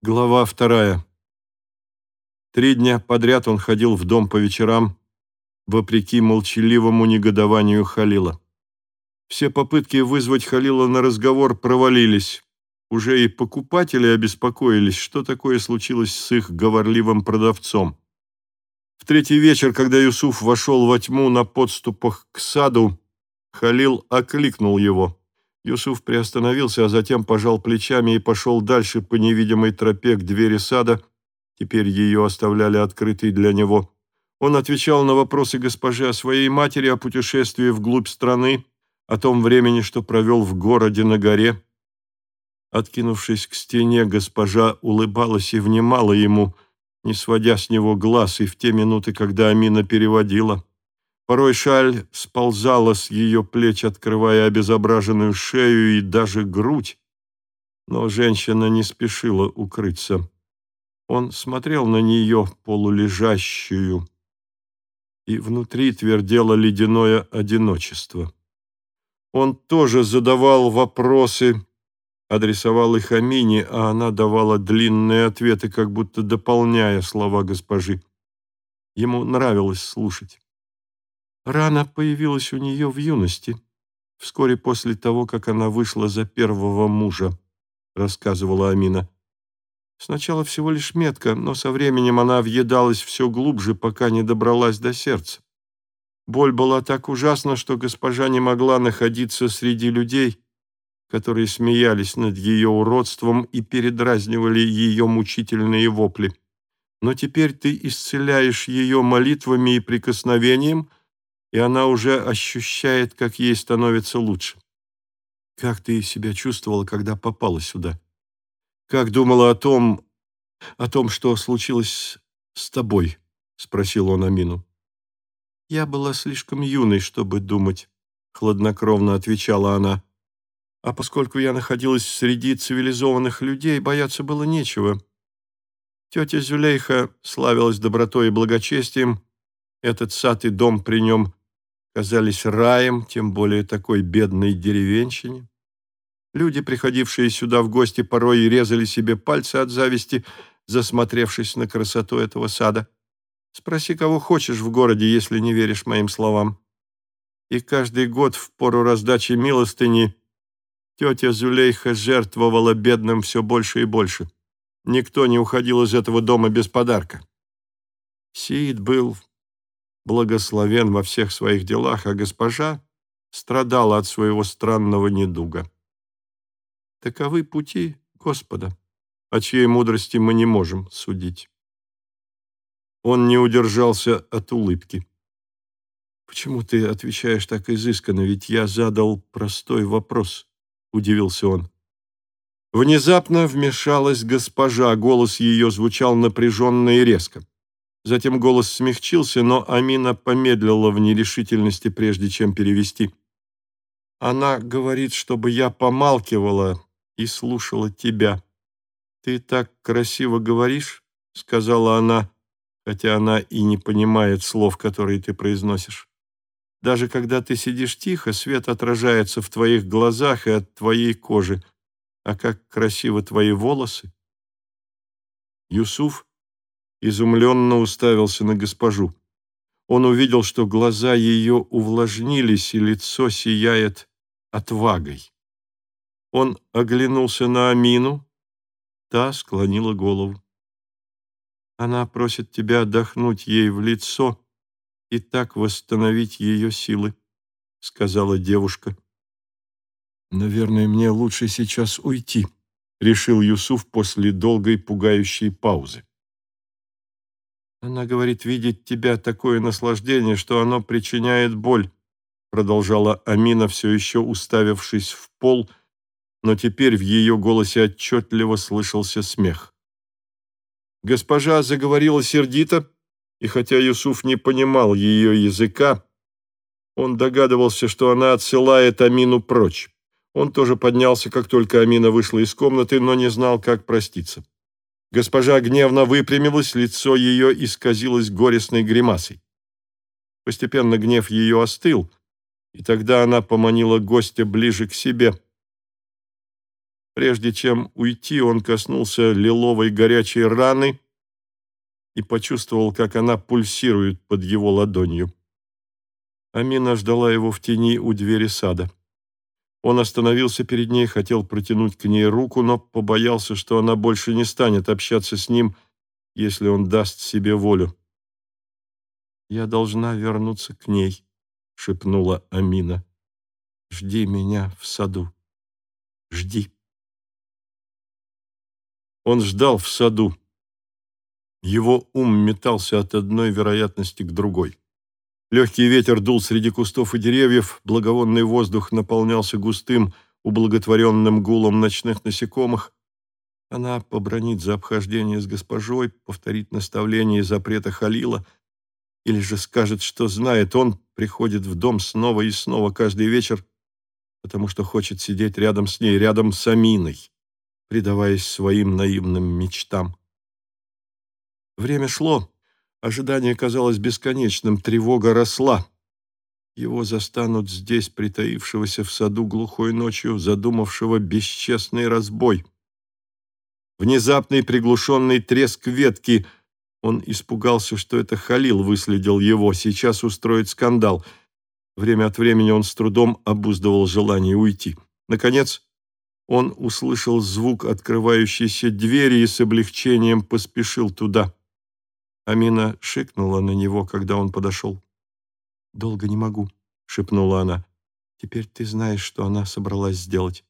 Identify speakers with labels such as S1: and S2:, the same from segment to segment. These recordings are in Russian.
S1: Глава вторая. Три дня подряд он ходил в дом по вечерам, вопреки молчаливому негодованию Халила. Все попытки вызвать Халила на разговор провалились. Уже и покупатели обеспокоились, что такое случилось с их говорливым продавцом. В третий вечер, когда Юсуф вошел во тьму на подступах к саду, Халил окликнул его. Юсуф приостановился, а затем пожал плечами и пошел дальше по невидимой тропе к двери сада. Теперь ее оставляли открытой для него. Он отвечал на вопросы госпожи о своей матери, о путешествии вглубь страны, о том времени, что провел в городе на горе. Откинувшись к стене, госпожа улыбалась и внимала ему, не сводя с него глаз, и в те минуты, когда Амина переводила. Порой шаль сползала с ее плеч, открывая обезображенную шею и даже грудь, но женщина не спешила укрыться. Он смотрел на нее, полулежащую, и внутри твердело ледяное одиночество. Он тоже задавал вопросы, адресовал их Амине, а она давала длинные ответы, как будто дополняя слова госпожи. Ему нравилось слушать. Рана появилась у нее в юности, вскоре после того, как она вышла за первого мужа, рассказывала Амина. Сначала всего лишь метка, но со временем она въедалась все глубже, пока не добралась до сердца. Боль была так ужасна, что госпожа не могла находиться среди людей, которые смеялись над ее уродством и передразнивали ее мучительные вопли. Но теперь ты исцеляешь ее молитвами и прикосновением, и она уже ощущает, как ей становится лучше. Как ты себя чувствовала, когда попала сюда? Как думала о том, о том, что случилось с тобой? Спросил он Амину. Я была слишком юной, чтобы думать, хладнокровно отвечала она. А поскольку я находилась среди цивилизованных людей, бояться было нечего. Тетя Зюлейха славилась добротой и благочестием, этот сад и дом при нем казались раем, тем более такой бедной деревенщине. Люди, приходившие сюда в гости, порой резали себе пальцы от зависти, засмотревшись на красоту этого сада. Спроси, кого хочешь в городе, если не веришь моим словам. И каждый год в пору раздачи милостыни тетя Зулейха жертвовала бедным все больше и больше. Никто не уходил из этого дома без подарка. Сиид был благословен во всех своих делах, а госпожа страдала от своего странного недуга. Таковы пути Господа, о чьей мудрости мы не можем судить. Он не удержался от улыбки. «Почему ты отвечаешь так изысканно? Ведь я задал простой вопрос», — удивился он. Внезапно вмешалась госпожа, голос ее звучал напряженно и резко. Затем голос смягчился, но Амина помедлила в нерешительности, прежде чем перевести. «Она говорит, чтобы я помалкивала и слушала тебя. Ты так красиво говоришь», — сказала она, хотя она и не понимает слов, которые ты произносишь. «Даже когда ты сидишь тихо, свет отражается в твоих глазах и от твоей кожи. А как красиво твои волосы!» Юсуф изумленно уставился на госпожу. Он увидел, что глаза ее увлажнились, и лицо сияет отвагой. Он оглянулся на Амину, та склонила голову. Она просит тебя отдохнуть ей в лицо и так восстановить ее силы, сказала девушка. Наверное, мне лучше сейчас уйти, решил Юсуф после долгой пугающей паузы. Она говорит, видеть тебя такое наслаждение, что оно причиняет боль, продолжала Амина, все еще уставившись в пол, но теперь в ее голосе отчетливо слышался смех. Госпожа заговорила сердито, и хотя Юсуф не понимал ее языка, он догадывался, что она отсылает Амину прочь. Он тоже поднялся, как только Амина вышла из комнаты, но не знал, как проститься. Госпожа гневно выпрямилась, лицо ее исказилось горестной гримасой. Постепенно гнев ее остыл, и тогда она поманила гостя ближе к себе. Прежде чем уйти, он коснулся лиловой горячей раны и почувствовал, как она пульсирует под его ладонью. Амина ждала его в тени у двери сада. Он остановился перед ней, хотел протянуть к ней руку, но побоялся, что она больше не станет общаться с ним, если он даст себе волю. «Я должна вернуться к ней», — шепнула Амина. «Жди меня в саду. Жди». Он ждал в саду. Его ум метался от одной вероятности к другой. Легкий ветер дул среди кустов и деревьев, благовонный воздух наполнялся густым, ублаготворенным гулом ночных насекомых. Она побронит за обхождение с госпожой, повторит наставление запрета Халила, или же скажет, что знает, он приходит в дом снова и снова каждый вечер, потому что хочет сидеть рядом с ней, рядом с Аминой, предаваясь своим наивным мечтам. Время шло, Ожидание казалось бесконечным, тревога росла. Его застанут здесь, притаившегося в саду глухой ночью, задумавшего бесчестный разбой. Внезапный приглушенный треск ветки. Он испугался, что это Халил выследил его, сейчас устроит скандал. Время от времени он с трудом обуздывал желание уйти. Наконец, он услышал звук открывающейся двери и с облегчением поспешил туда. Амина шикнула на него, когда он подошел. «Долго не могу», — шепнула она. «Теперь ты знаешь, что она собралась сделать.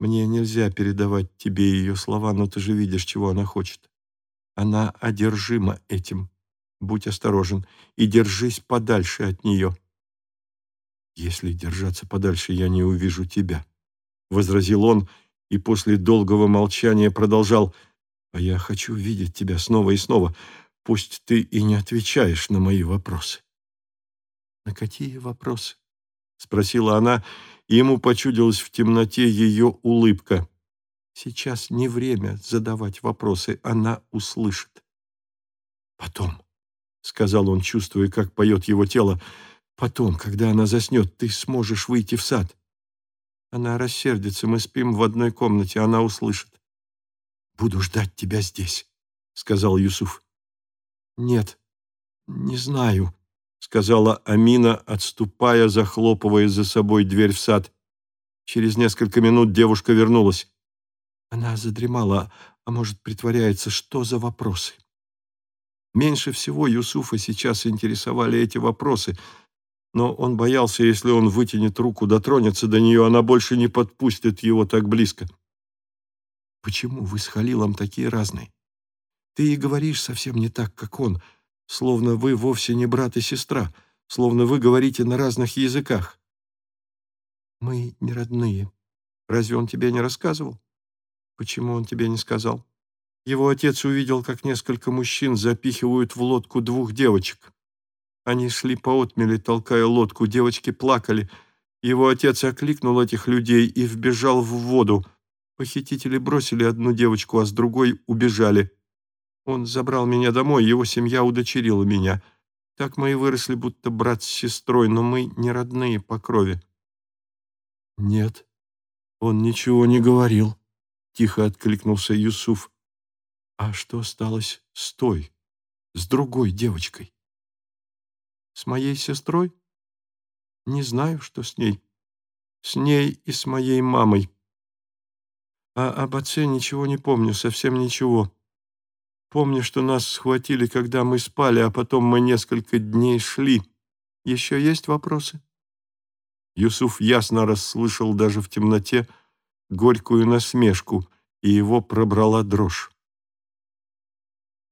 S1: Мне нельзя передавать тебе ее слова, но ты же видишь, чего она хочет. Она одержима этим. Будь осторожен и держись подальше от нее». «Если держаться подальше, я не увижу тебя», — возразил он, и после долгого молчания продолжал. «А я хочу видеть тебя снова и снова. Пусть ты и не отвечаешь на мои вопросы. «На какие вопросы?» — спросила она, и ему почудилась в темноте ее улыбка. «Сейчас не время задавать вопросы, она услышит». «Потом», — сказал он, чувствуя, как поет его тело, «потом, когда она заснет, ты сможешь выйти в сад». Она рассердится, мы спим в одной комнате, она услышит. «Буду ждать тебя здесь», — сказал Юсуф. «Нет, не знаю», — сказала Амина, отступая, захлопывая за собой дверь в сад. Через несколько минут девушка вернулась. Она задремала, а может, притворяется, что за вопросы. Меньше всего Юсуфа сейчас интересовали эти вопросы, но он боялся, если он вытянет руку, дотронется до нее, она больше не подпустит его так близко. «Почему вы с Халилом такие разные?» Ты и говоришь совсем не так, как он, словно вы вовсе не брат и сестра, словно вы говорите на разных языках. Мы не родные. Разве он тебе не рассказывал? Почему он тебе не сказал? Его отец увидел, как несколько мужчин запихивают в лодку двух девочек. Они шли по отмели, толкая лодку, девочки плакали. Его отец окликнул этих людей и вбежал в воду. Похитители бросили одну девочку, а с другой убежали. Он забрал меня домой, его семья удочерила меня. Так мы и выросли, будто брат с сестрой, но мы не родные по крови». «Нет, он ничего не говорил», — тихо откликнулся Юсуф. «А что осталось с той, с другой девочкой?» «С моей сестрой? Не знаю, что с ней. С ней и с моей мамой. А об отце ничего не помню, совсем ничего. Помню, что нас схватили, когда мы спали, а потом мы несколько дней шли. Еще есть вопросы?» Юсуф ясно расслышал даже в темноте горькую насмешку, и его пробрала дрожь.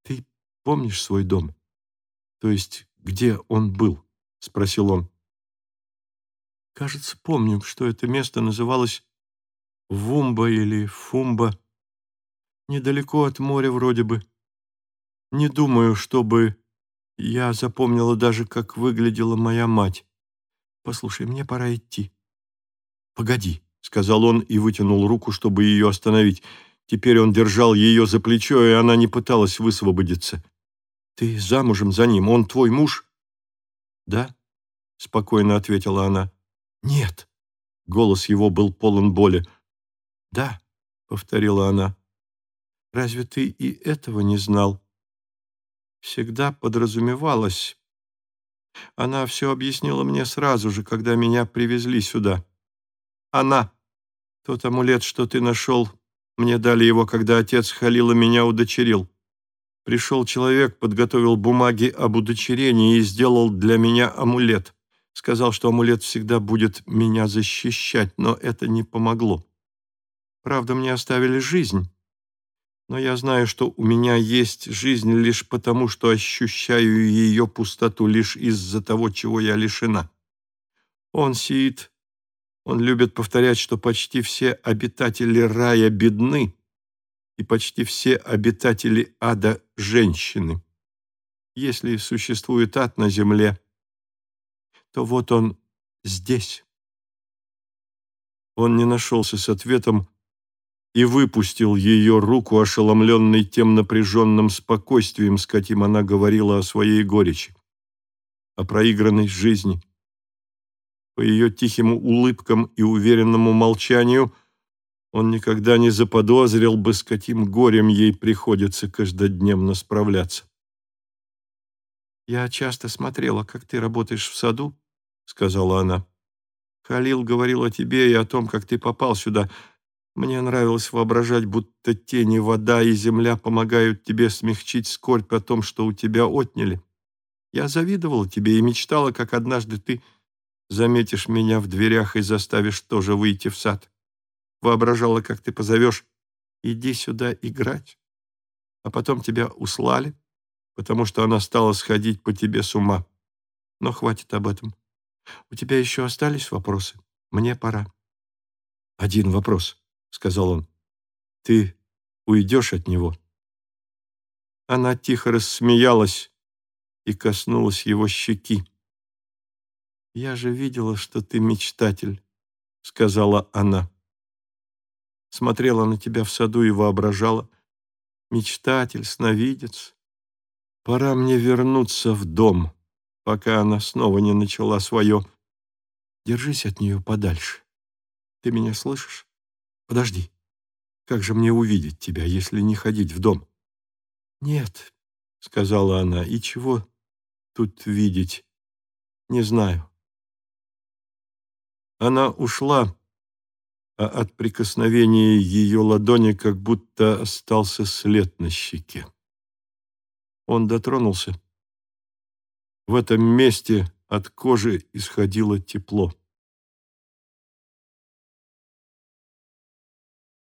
S1: «Ты помнишь свой дом? То есть, где он был?» — спросил он. «Кажется, помню, что это место называлось Вумба или Фумба. Недалеко от моря вроде бы. Не думаю, чтобы я запомнила даже, как выглядела моя мать. Послушай, мне пора идти. Погоди, сказал он и вытянул руку, чтобы ее остановить. Теперь он держал ее за плечо, и она не пыталась высвободиться. Ты замужем за ним, он твой муж? Да, спокойно ответила она. Нет. Голос его был полон боли. Да, повторила она. «Разве ты и этого не знал?» Всегда подразумевалось. Она все объяснила мне сразу же, когда меня привезли сюда. Она. Тот амулет, что ты нашел, мне дали его, когда отец Халила меня удочерил. Пришел человек, подготовил бумаги об удочерении и сделал для меня амулет. Сказал, что амулет всегда будет меня защищать, но это не помогло. Правда, мне оставили жизнь, но я знаю, что у меня есть жизнь лишь потому, что ощущаю ее пустоту лишь из-за того, чего я лишена. Он сидит, он любит повторять, что почти все обитатели рая бедны, и почти все обитатели ада – женщины. Если существует ад на земле, то вот он здесь. Он не нашелся с ответом и выпустил ее руку, ошеломленный тем напряженным спокойствием, с каким она говорила о своей горечи, о проигранной жизни. По ее тихим улыбкам и уверенному молчанию он никогда не заподозрил бы, с каким горем ей приходится каждодневно справляться. «Я часто смотрела, как ты работаешь в саду», — сказала она. «Халил говорил о тебе и о том, как ты попал сюда. Мне нравилось воображать, будто тени, вода и земля помогают тебе смягчить скорбь о том, что у тебя отняли. Я завидовала тебе и мечтала, как однажды ты заметишь меня в дверях и заставишь тоже выйти в сад воображала, как ты позовешь «иди сюда играть», а потом тебя услали, потому что она стала сходить по тебе с ума. Но хватит об этом. У тебя еще остались вопросы? Мне пора. «Один вопрос», — сказал он. «Ты уйдешь от него?» Она тихо рассмеялась и коснулась его щеки. «Я же видела, что ты мечтатель», — сказала она смотрела на тебя в саду и воображала. Мечтатель, сновидец. Пора мне вернуться в дом, пока она снова не начала свое. Держись от нее подальше. Ты меня слышишь? Подожди. Как же мне увидеть тебя, если не ходить в дом? Нет, сказала она, и чего тут видеть? Не знаю. Она ушла, а от прикосновения ее ладони как будто остался след на щеке. Он дотронулся. В этом месте от кожи исходило тепло.